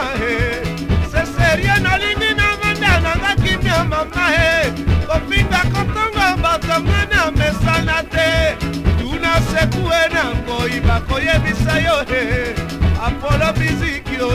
mama he seserie nalingi na manda nanga kimia mama he kofinga kotongo bato mwana mesana te tuna sekue na ngoi bakoyebisa yo he apolo biziki o